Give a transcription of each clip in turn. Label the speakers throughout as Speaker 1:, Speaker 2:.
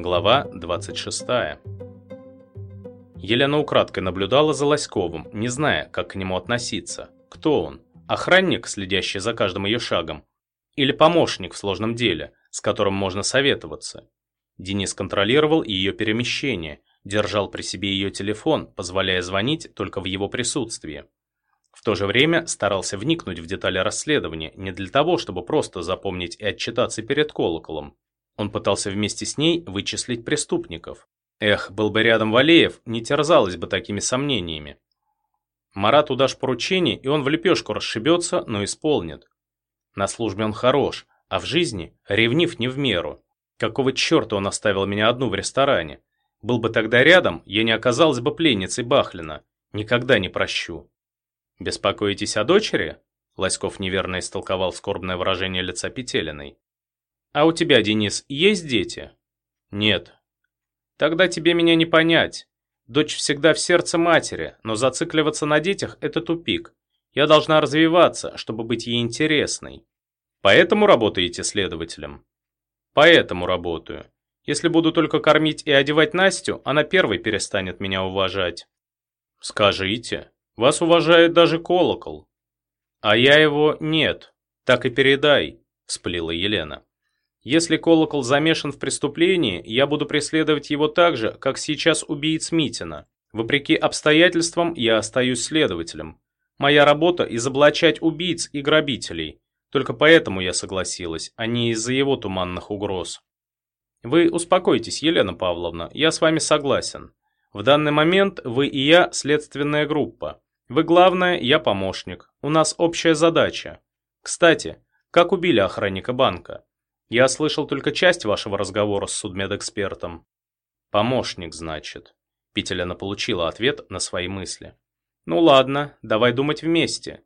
Speaker 1: Глава 26. Елена украдкой наблюдала за Лоськовым, не зная, как к нему относиться. Кто он? Охранник, следящий за каждым ее шагом? Или помощник в сложном деле, с которым можно советоваться? Денис контролировал ее перемещение, держал при себе ее телефон, позволяя звонить только в его присутствии. В то же время старался вникнуть в детали расследования не для того, чтобы просто запомнить и отчитаться перед колоколом. Он пытался вместе с ней вычислить преступников. Эх, был бы рядом Валеев, не терзалась бы такими сомнениями. Марату дашь поручение, и он в лепешку расшибется, но исполнит. На службе он хорош, а в жизни ревнив не в меру. Какого черта он оставил меня одну в ресторане? Был бы тогда рядом, я не оказалась бы пленницей Бахлина. Никогда не прощу. «Беспокоитесь о дочери?» Лоськов неверно истолковал скорбное выражение лица Петелиной. «А у тебя, Денис, есть дети?» «Нет». «Тогда тебе меня не понять. Дочь всегда в сердце матери, но зацикливаться на детях – это тупик. Я должна развиваться, чтобы быть ей интересной. Поэтому работаете следователем?» «Поэтому работаю. Если буду только кормить и одевать Настю, она первой перестанет меня уважать». «Скажите, вас уважает даже колокол». «А я его нет. Так и передай», – всплила Елена. Если колокол замешан в преступлении, я буду преследовать его так же, как сейчас убийц Митина. Вопреки обстоятельствам, я остаюсь следователем. Моя работа – изоблачать убийц и грабителей. Только поэтому я согласилась, а не из-за его туманных угроз. Вы успокойтесь, Елена Павловна, я с вами согласен. В данный момент вы и я – следственная группа. Вы главное, я помощник. У нас общая задача. Кстати, как убили охранника банка? Я слышал только часть вашего разговора с судмедэкспертом. Помощник, значит. Петелина получила ответ на свои мысли. Ну ладно, давай думать вместе.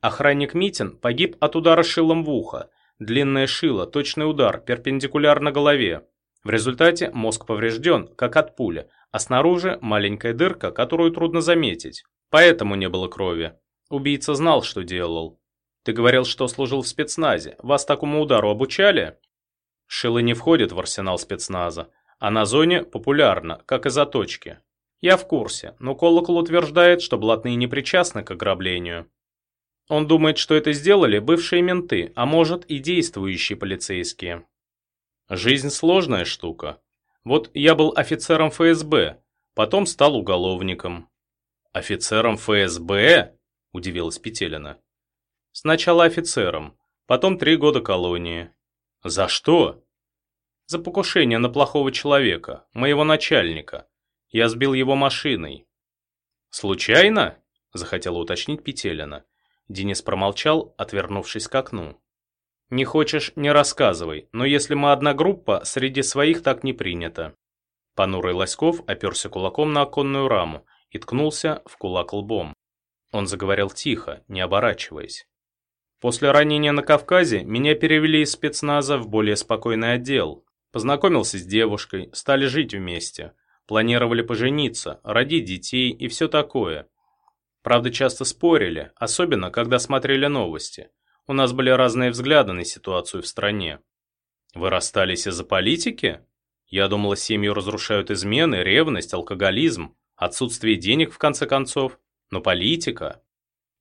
Speaker 1: Охранник Митин погиб от удара шилом в ухо. Длинное шило, точный удар, перпендикулярно голове. В результате мозг поврежден, как от пули, а снаружи маленькая дырка, которую трудно заметить. Поэтому не было крови. Убийца знал, что делал. Ты говорил, что служил в спецназе. Вас такому удару обучали? Шило не входит в арсенал спецназа, а на зоне популярно, как и заточки. Я в курсе, но Колокол утверждает, что блатные не причастны к ограблению. Он думает, что это сделали бывшие менты, а может и действующие полицейские. Жизнь сложная штука. Вот я был офицером ФСБ, потом стал уголовником. Офицером ФСБ? Удивилась Петелина. Сначала офицером, потом три года колонии. «За что?» «За покушение на плохого человека, моего начальника. Я сбил его машиной». «Случайно?» – захотела уточнить Петелина. Денис промолчал, отвернувшись к окну. «Не хочешь – не рассказывай, но если мы одна группа, среди своих так не принято». Понурый Лоськов оперся кулаком на оконную раму и ткнулся в кулак лбом. Он заговорил тихо, не оборачиваясь. После ранения на Кавказе меня перевели из спецназа в более спокойный отдел. Познакомился с девушкой, стали жить вместе. Планировали пожениться, родить детей и все такое. Правда, часто спорили, особенно когда смотрели новости. У нас были разные взгляды на ситуацию в стране. Вы расстались из-за политики? Я думала, семью разрушают измены, ревность, алкоголизм, отсутствие денег в конце концов. Но политика...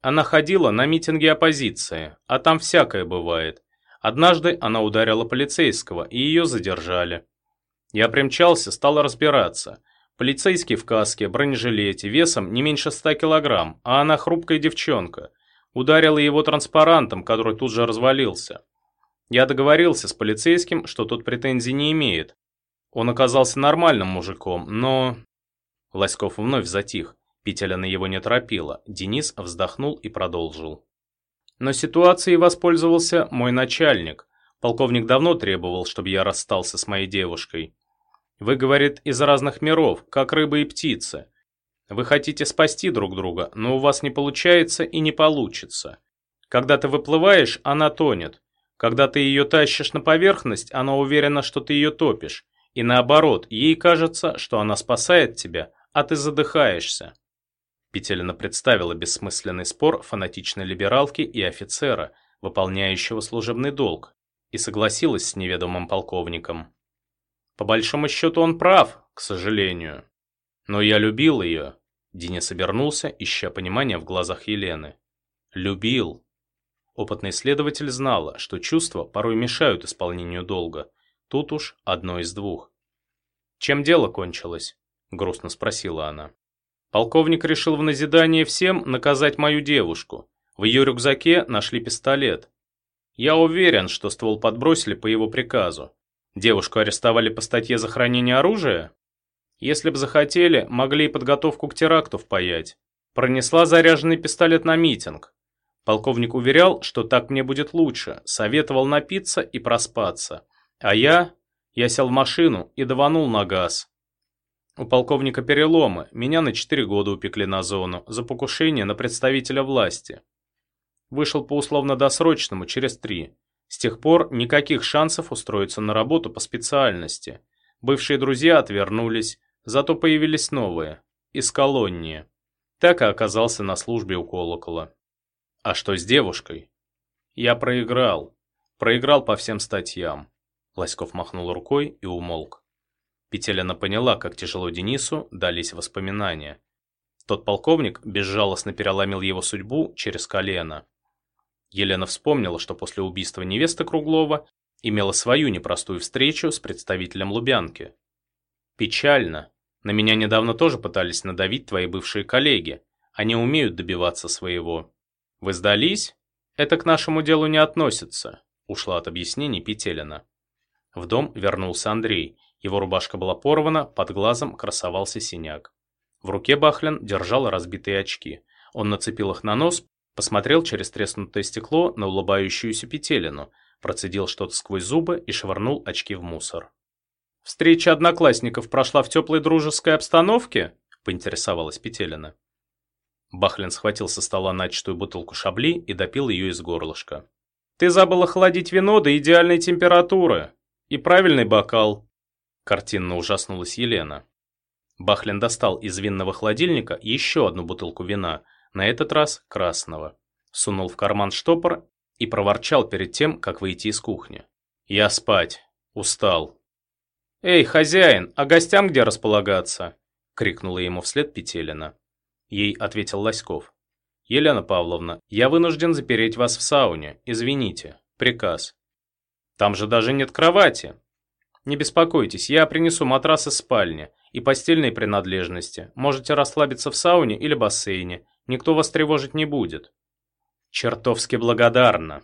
Speaker 1: Она ходила на митинги оппозиции, а там всякое бывает. Однажды она ударила полицейского, и ее задержали. Я примчался, стал разбираться. Полицейский в каске, бронежилете, весом не меньше ста килограмм, а она хрупкая девчонка. Ударила его транспарантом, который тут же развалился. Я договорился с полицейским, что тот претензий не имеет. Он оказался нормальным мужиком, но... Лоськов вновь затих. Петелина его не торопила. Денис вздохнул и продолжил. Но ситуацией воспользовался мой начальник. Полковник давно требовал, чтобы я расстался с моей девушкой. Вы, говорит, из разных миров, как рыбы и птицы. Вы хотите спасти друг друга, но у вас не получается и не получится. Когда ты выплываешь, она тонет. Когда ты ее тащишь на поверхность, она уверена, что ты ее топишь. И наоборот, ей кажется, что она спасает тебя, а ты задыхаешься. Петелина представила бессмысленный спор фанатичной либералки и офицера, выполняющего служебный долг, и согласилась с неведомым полковником. По большому счету он прав, к сожалению. Но я любил ее. Денис обернулся, ища понимания в глазах Елены. Любил. Опытный следователь знала, что чувства порой мешают исполнению долга. Тут уж одно из двух. «Чем дело кончилось?» – грустно спросила она. Полковник решил в назидание всем наказать мою девушку. В ее рюкзаке нашли пистолет. Я уверен, что ствол подбросили по его приказу. Девушку арестовали по статье за хранение оружия? Если б захотели, могли и подготовку к теракту впаять. Пронесла заряженный пистолет на митинг. Полковник уверял, что так мне будет лучше, советовал напиться и проспаться. А я... Я сел в машину и даванул на газ. У полковника переломы, меня на 4 года упекли на зону за покушение на представителя власти. Вышел по условно-досрочному через три. С тех пор никаких шансов устроиться на работу по специальности. Бывшие друзья отвернулись, зато появились новые, из колонии. Так и оказался на службе у колокола. А что с девушкой? Я проиграл. Проиграл по всем статьям. Лоськов махнул рукой и умолк. Петелина поняла, как тяжело Денису дались воспоминания. Тот полковник безжалостно переломил его судьбу через колено. Елена вспомнила, что после убийства невесты Круглова имела свою непростую встречу с представителем Лубянки. «Печально. На меня недавно тоже пытались надавить твои бывшие коллеги. Они умеют добиваться своего. Вы сдались? Это к нашему делу не относится», ушла от объяснений Петелина. В дом вернулся Андрей его рубашка была порвана, под глазом красовался синяк. В руке Бахлин держал разбитые очки. Он нацепил их на нос, посмотрел через треснутое стекло на улыбающуюся петелину, процедил что-то сквозь зубы и швырнул очки в мусор. «Встреча одноклассников прошла в теплой дружеской обстановке?» – поинтересовалась Петелина. Бахлин схватил со стола начатую бутылку шабли и допил ее из горлышка. «Ты забыл охладить вино до идеальной температуры. И правильный бокал. Картинно ужаснулась Елена. Бахлин достал из винного холодильника еще одну бутылку вина, на этот раз красного. Сунул в карман штопор и проворчал перед тем, как выйти из кухни. «Я спать. Устал». «Эй, хозяин, а гостям где располагаться?» — крикнула ему вслед Петелина. Ей ответил Лоськов. «Елена Павловна, я вынужден запереть вас в сауне. Извините. Приказ». «Там же даже нет кровати», не беспокойтесь, я принесу матрас из спальни и постельные принадлежности. Можете расслабиться в сауне или бассейне. Никто вас тревожить не будет. Чертовски благодарна.